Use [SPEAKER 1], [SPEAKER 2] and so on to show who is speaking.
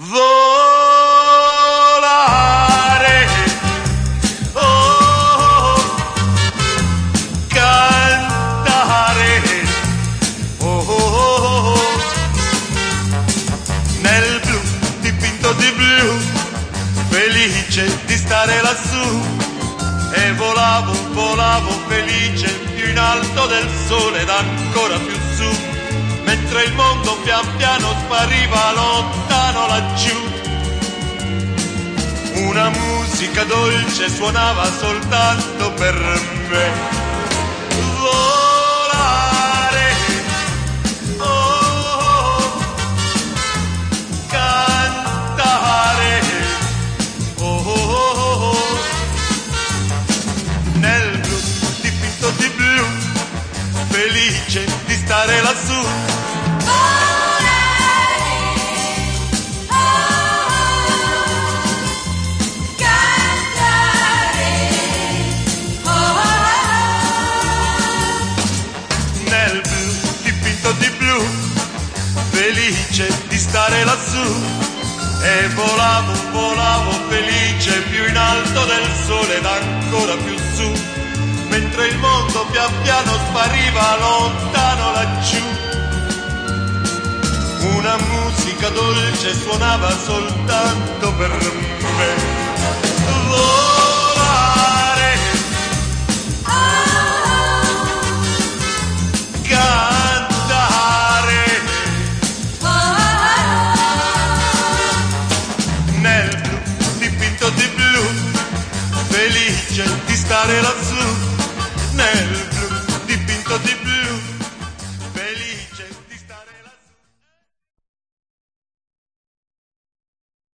[SPEAKER 1] volare. Oh, cantare. Oh, oh, oh, nel blu dipinto di blu, felice di stare lassù. E volavo, volavo felice più in alto del sole ed ancora più su, mentre il mondo pian piano spariva lontano laggiù. Una musica dolce suonava soltanto per me. Volare, oh, cantare, oh, oh, oh, nel blu dipinto di blu, felice di stare lassù. Felice di stare lassù. E volavo, volavo felice più in alto del sole ed ancora più su, mentre il mondo pian piano spariva lontano laggiù. Una musica dolce suonava soltanto felice di stare lassù, nel blu, dipinto di blu.